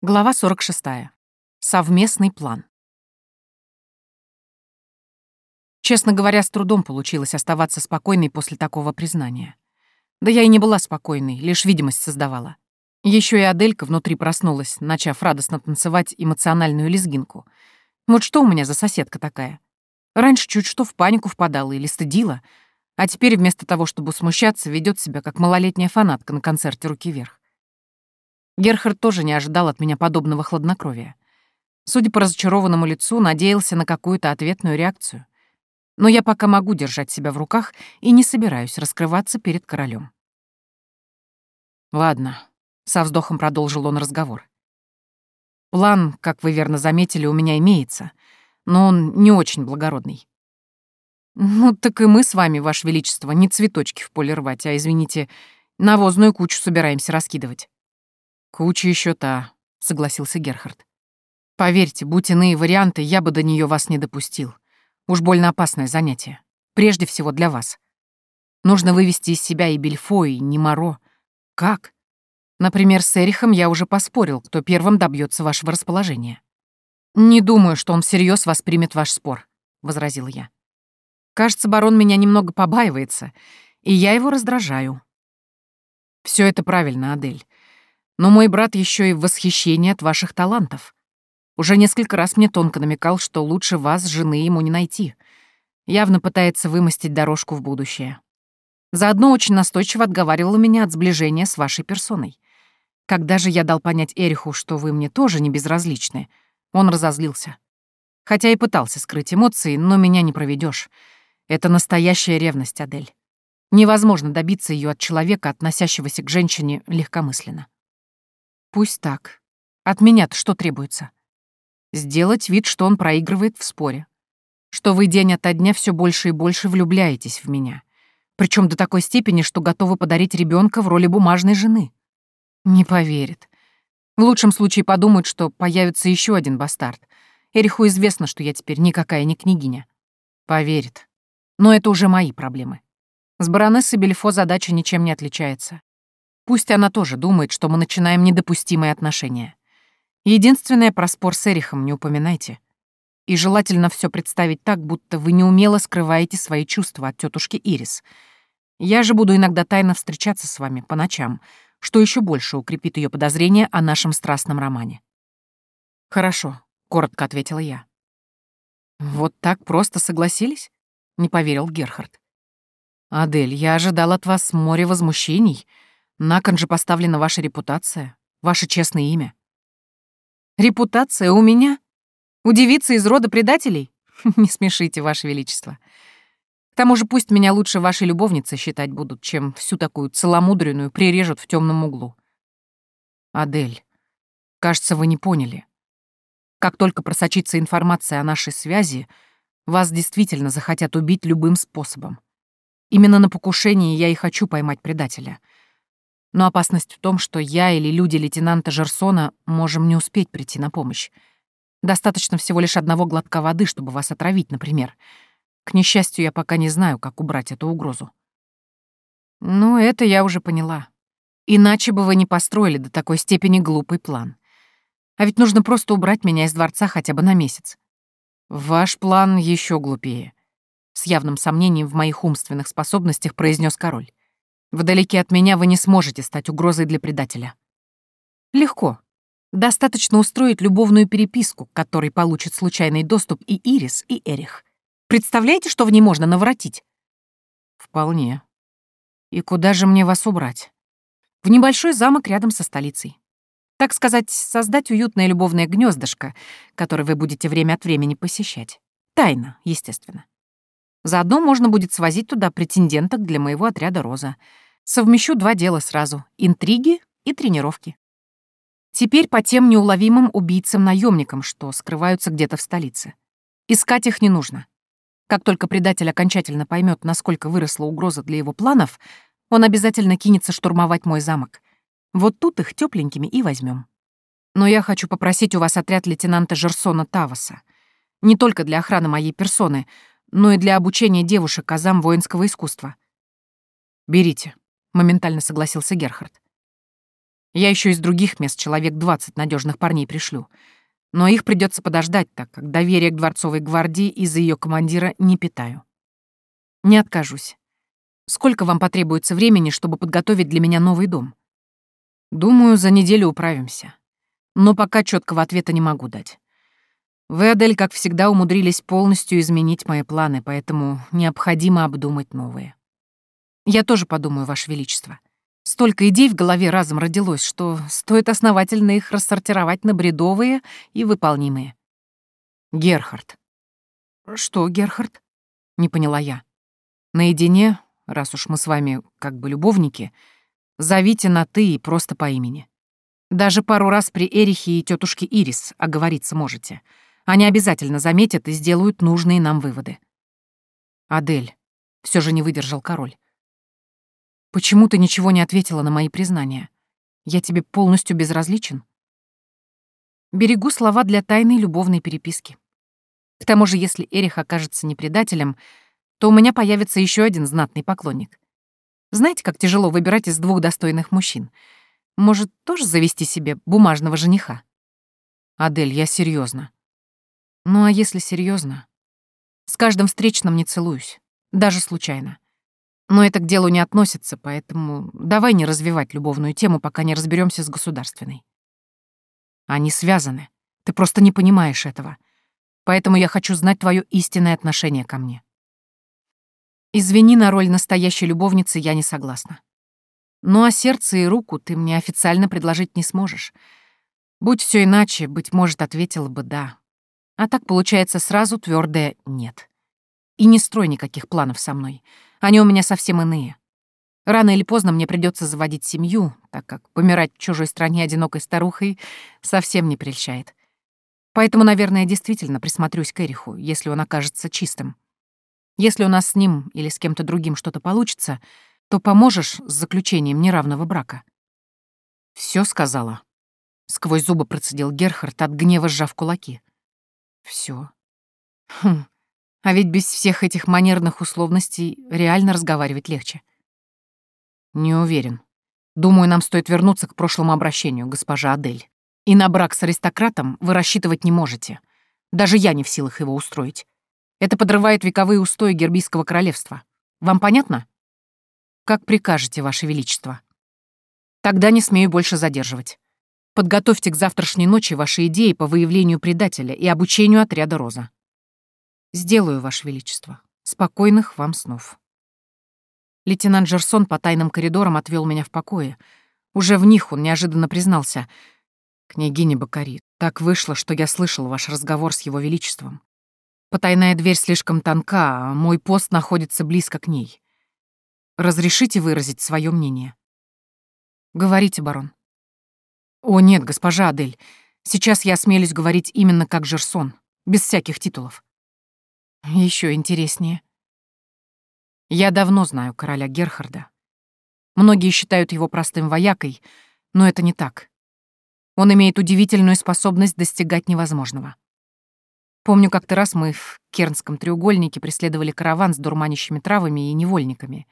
Глава 46. Совместный план. Честно говоря, с трудом получилось оставаться спокойной после такого признания. Да я и не была спокойной, лишь видимость создавала. Еще и Аделька внутри проснулась, начав радостно танцевать эмоциональную лезгинку. Вот что у меня за соседка такая? Раньше чуть что в панику впадала или стыдила, а теперь вместо того, чтобы смущаться, ведет себя как малолетняя фанатка на концерте «Руки вверх». Герхард тоже не ожидал от меня подобного хладнокровия. Судя по разочарованному лицу, надеялся на какую-то ответную реакцию. Но я пока могу держать себя в руках и не собираюсь раскрываться перед королем. «Ладно», — со вздохом продолжил он разговор. «План, как вы верно заметили, у меня имеется, но он не очень благородный. Ну, так и мы с вами, Ваше Величество, не цветочки в поле рвать, а, извините, навозную кучу собираемся раскидывать. «Куча еще та», — согласился Герхард. «Поверьте, будь иные варианты, я бы до нее вас не допустил. Уж больно опасное занятие. Прежде всего для вас. Нужно вывести из себя и Бельфо, и Немаро. Как? Например, с Эрихом я уже поспорил, кто первым добьется вашего расположения. «Не думаю, что он всерьез воспримет ваш спор», — возразил я. «Кажется, барон меня немного побаивается, и я его раздражаю». Все это правильно, Адель. Но мой брат еще и в восхищении от ваших талантов. Уже несколько раз мне тонко намекал, что лучше вас, жены, ему не найти. Явно пытается вымостить дорожку в будущее. Заодно очень настойчиво отговаривала меня от сближения с вашей персоной. Когда же я дал понять Эриху, что вы мне тоже не безразличны, он разозлился. Хотя и пытался скрыть эмоции, но меня не проведешь. Это настоящая ревность, Адель. Невозможно добиться ее от человека, относящегося к женщине легкомысленно. Пусть так. От меня-то что требуется? Сделать вид, что он проигрывает в споре. Что вы день ото дня все больше и больше влюбляетесь в меня. Причем до такой степени, что готовы подарить ребенка в роли бумажной жены. Не поверит. В лучшем случае подумают, что появится еще один бастард. Эриху известно, что я теперь никакая не княгиня. Поверит. Но это уже мои проблемы. С баронессой Бельфо задача ничем не отличается. Пусть она тоже думает, что мы начинаем недопустимые отношения. Единственное, про спор с Эрихом не упоминайте. И желательно все представить так, будто вы неумело скрываете свои чувства от тетушки Ирис. Я же буду иногда тайно встречаться с вами по ночам, что еще больше укрепит ее подозрения о нашем страстном романе. «Хорошо», — коротко ответила я. «Вот так просто согласились?» — не поверил Герхард. «Адель, я ожидал от вас море возмущений», на кон же поставлена ваша репутация, ваше честное имя. Репутация у меня? У девицы из рода предателей? Не смешите, ваше величество. К тому же пусть меня лучше вашей любовницы считать будут, чем всю такую целомудренную прирежут в темном углу. Адель, кажется, вы не поняли. Как только просочится информация о нашей связи, вас действительно захотят убить любым способом. Именно на покушении я и хочу поймать предателя — но опасность в том, что я или люди лейтенанта Жерсона можем не успеть прийти на помощь. Достаточно всего лишь одного глотка воды, чтобы вас отравить, например. К несчастью, я пока не знаю, как убрать эту угрозу. Ну, это я уже поняла. Иначе бы вы не построили до такой степени глупый план. А ведь нужно просто убрать меня из дворца хотя бы на месяц. Ваш план еще глупее. С явным сомнением в моих умственных способностях произнес король. Вдалеке от меня вы не сможете стать угрозой для предателя. Легко. Достаточно устроить любовную переписку, к которой получит случайный доступ и Ирис, и Эрих. Представляете, что в ней можно наворотить? Вполне. И куда же мне вас убрать? В небольшой замок рядом со столицей. Так сказать, создать уютное любовное гнездышко, которое вы будете время от времени посещать. Тайно, естественно. Заодно можно будет свозить туда претенденток для моего отряда «Роза». Совмещу два дела сразу — интриги и тренировки. Теперь по тем неуловимым убийцам-наемникам, что скрываются где-то в столице. Искать их не нужно. Как только предатель окончательно поймет, насколько выросла угроза для его планов, он обязательно кинется штурмовать мой замок. Вот тут их тепленькими и возьмем. Но я хочу попросить у вас отряд лейтенанта Жерсона Таваса. Не только для охраны моей персоны, но и для обучения девушек азам воинского искусства. «Берите», — моментально согласился Герхард. Я еще из других мест человек 20 надежных парней пришлю. Но их придется подождать, так как доверие к дворцовой гвардии из-за ее командира не питаю. Не откажусь. Сколько вам потребуется времени, чтобы подготовить для меня новый дом? Думаю, за неделю управимся. Но пока четкого ответа не могу дать. Вы, Адель, как всегда, умудрились полностью изменить мои планы, поэтому необходимо обдумать новые. Я тоже подумаю, Ваше Величество. Столько идей в голове разом родилось, что стоит основательно их рассортировать на бредовые и выполнимые. Герхард. Что, Герхард? Не поняла я. Наедине, раз уж мы с вами как бы любовники, зовите на «ты» и просто по имени. Даже пару раз при Эрихе и тетушке Ирис оговориться можете. Они обязательно заметят и сделают нужные нам выводы. Адель. Все же не выдержал король. Почему ты ничего не ответила на мои признания? Я тебе полностью безразличен? Берегу слова для тайной любовной переписки. К тому же, если Эрих окажется не предателем, то у меня появится еще один знатный поклонник. Знаете, как тяжело выбирать из двух достойных мужчин? Может, тоже завести себе бумажного жениха? Адель, я серьезно. Ну а если серьезно? С каждым встречным не целуюсь, даже случайно. Но это к делу не относится, поэтому давай не развивать любовную тему, пока не разберемся с государственной. Они связаны. Ты просто не понимаешь этого. Поэтому я хочу знать твое истинное отношение ко мне. Извини, на роль настоящей любовницы я не согласна. Ну а сердце и руку ты мне официально предложить не сможешь. Будь все иначе, быть может, ответила бы «да». А так получается сразу твердое «нет». И не строй никаких планов со мной — они у меня совсем иные. Рано или поздно мне придется заводить семью, так как помирать в чужой стране одинокой старухой совсем не прельщает. Поэтому, наверное, действительно присмотрюсь к Эриху, если он окажется чистым. Если у нас с ним или с кем-то другим что-то получится, то поможешь с заключением неравного брака. Все сказала. Сквозь зубы процедил Герхард, от гнева сжав кулаки. Все. Хм, а ведь без всех этих манерных условностей реально разговаривать легче. Не уверен. Думаю, нам стоит вернуться к прошлому обращению, госпожа Адель. И на брак с аристократом вы рассчитывать не можете. Даже я не в силах его устроить. Это подрывает вековые устои Гербийского королевства. Вам понятно? Как прикажете, Ваше Величество. Тогда не смею больше задерживать. Подготовьте к завтрашней ночи ваши идеи по выявлению предателя и обучению отряда «Роза». «Сделаю, Ваше Величество. Спокойных вам снов». Лейтенант Жерсон по тайным коридорам отвел меня в покое. Уже в них он неожиданно признался. «Княгиня Бакари, так вышло, что я слышал ваш разговор с его величеством. Потайная дверь слишком тонка, а мой пост находится близко к ней. Разрешите выразить свое мнение?» «Говорите, барон». «О, нет, госпожа Адель, сейчас я осмелюсь говорить именно как Жерсон, без всяких титулов. Еще интереснее. Я давно знаю короля Герхарда. Многие считают его простым воякой, но это не так. Он имеет удивительную способность достигать невозможного. Помню, как-то раз мы в Кернском треугольнике преследовали караван с дурманящими травами и невольниками.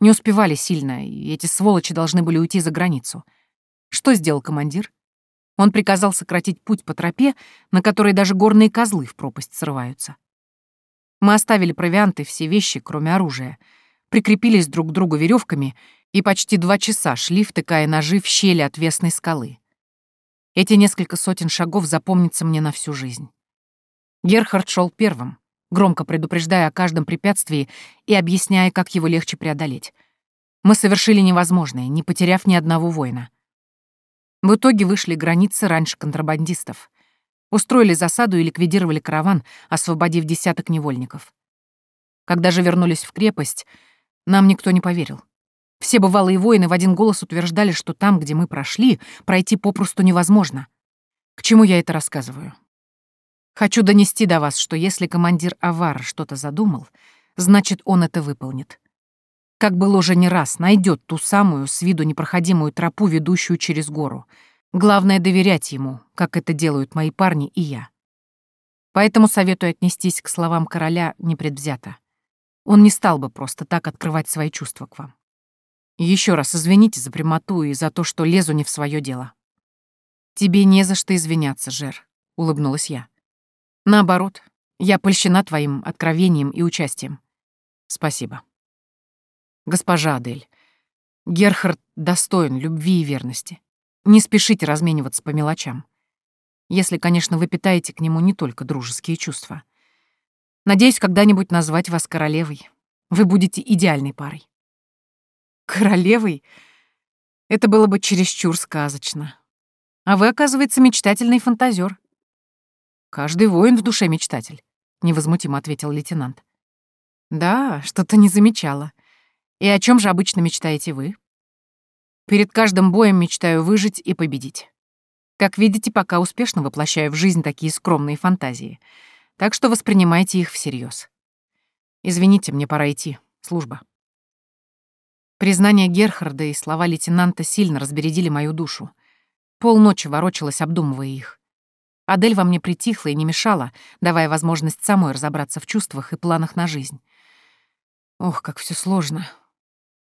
Не успевали сильно, и эти сволочи должны были уйти за границу. Что сделал командир? Он приказал сократить путь по тропе, на которой даже горные козлы в пропасть срываются. Мы оставили провианты, все вещи, кроме оружия, прикрепились друг к другу веревками и почти два часа шли, втыкая ножи в щели отвесной скалы. Эти несколько сотен шагов запомнятся мне на всю жизнь. Герхард шел первым, громко предупреждая о каждом препятствии и объясняя, как его легче преодолеть. Мы совершили невозможное, не потеряв ни одного воина. В итоге вышли границы раньше контрабандистов. Устроили засаду и ликвидировали караван, освободив десяток невольников. Когда же вернулись в крепость, нам никто не поверил. Все бывалые воины в один голос утверждали, что там, где мы прошли, пройти попросту невозможно. К чему я это рассказываю? Хочу донести до вас, что если командир Авара что-то задумал, значит, он это выполнит. Как было уже не раз, найдет ту самую, с виду непроходимую тропу, ведущую через гору — Главное — доверять ему, как это делают мои парни и я. Поэтому советую отнестись к словам короля непредвзято. Он не стал бы просто так открывать свои чувства к вам. Еще раз извините за прямоту и за то, что лезу не в свое дело. Тебе не за что извиняться, Жер, улыбнулась я. Наоборот, я польщена твоим откровением и участием. Спасибо. Госпожа Адель, Герхард достоин любви и верности. Не спешите размениваться по мелочам. Если, конечно, вы питаете к нему не только дружеские чувства. Надеюсь, когда-нибудь назвать вас королевой. Вы будете идеальной парой. Королевой? Это было бы чересчур сказочно. А вы, оказывается, мечтательный фантазер. Каждый воин в душе мечтатель, невозмутимо ответил лейтенант. Да, что-то не замечала. И о чем же обычно мечтаете вы? Перед каждым боем мечтаю выжить и победить. Как видите, пока успешно воплощаю в жизнь такие скромные фантазии. Так что воспринимайте их всерьез. Извините, мне пора идти. Служба. Признание Герхарда и слова лейтенанта сильно разбередили мою душу. Полночи ворочалась, обдумывая их. Адель во мне притихла и не мешала, давая возможность самой разобраться в чувствах и планах на жизнь. Ох, как все сложно.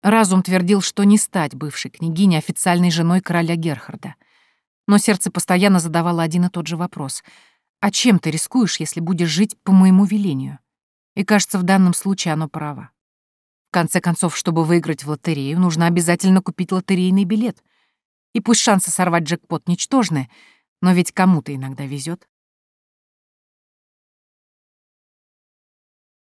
Разум твердил, что не стать бывшей княгиней официальной женой короля Герхарда. Но сердце постоянно задавало один и тот же вопрос. «А чем ты рискуешь, если будешь жить по моему велению?» И, кажется, в данном случае оно право. В конце концов, чтобы выиграть в лотерею, нужно обязательно купить лотерейный билет. И пусть шансы сорвать джекпот ничтожны, но ведь кому-то иногда везет.